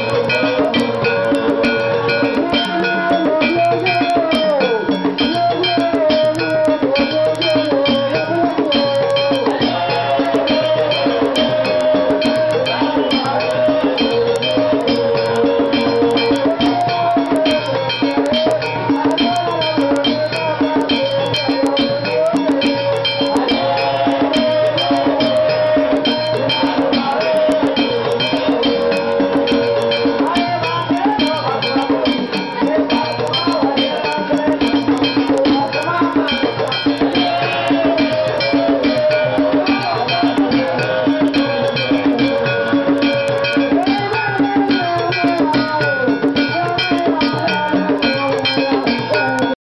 Lord.